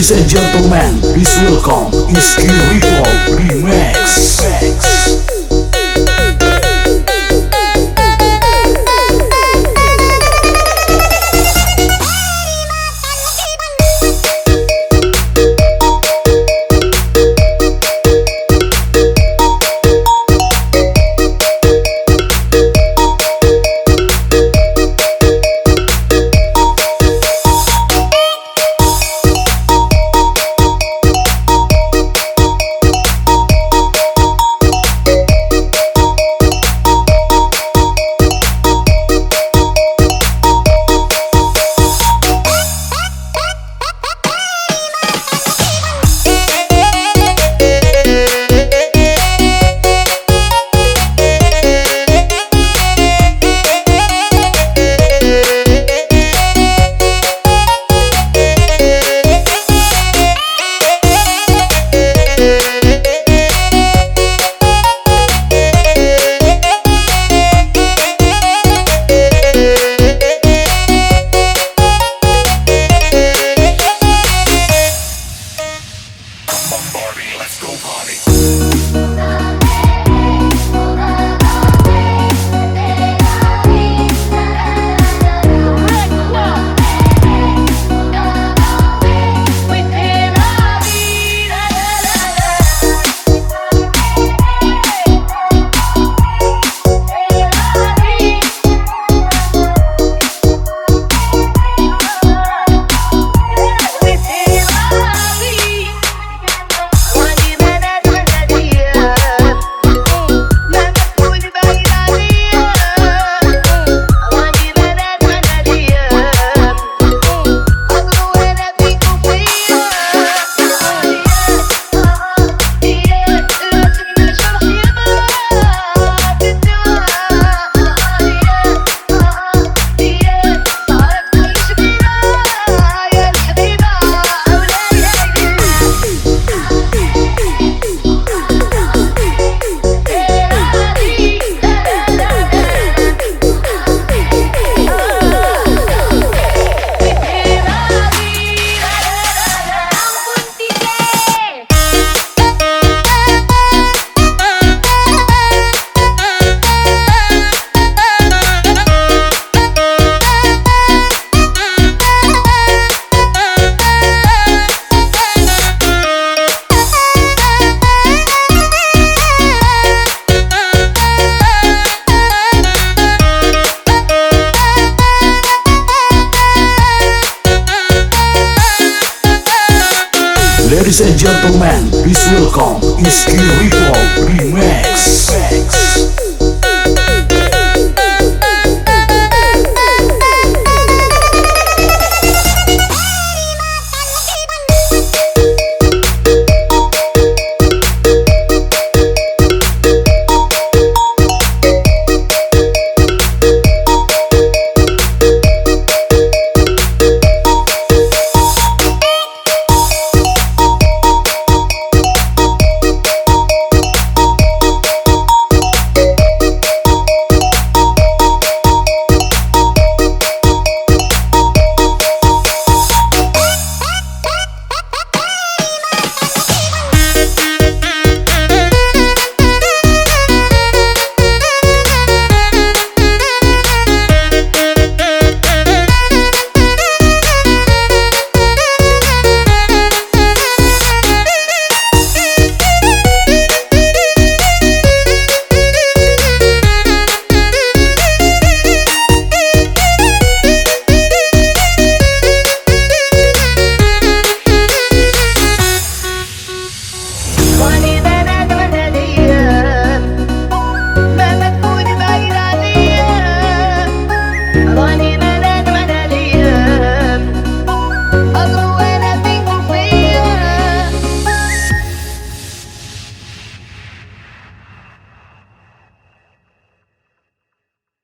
Ladies and gentlemen, please welcome Iski Ritual Remix. Ladies and gentlemen, please welcome Iski Ritual Remix.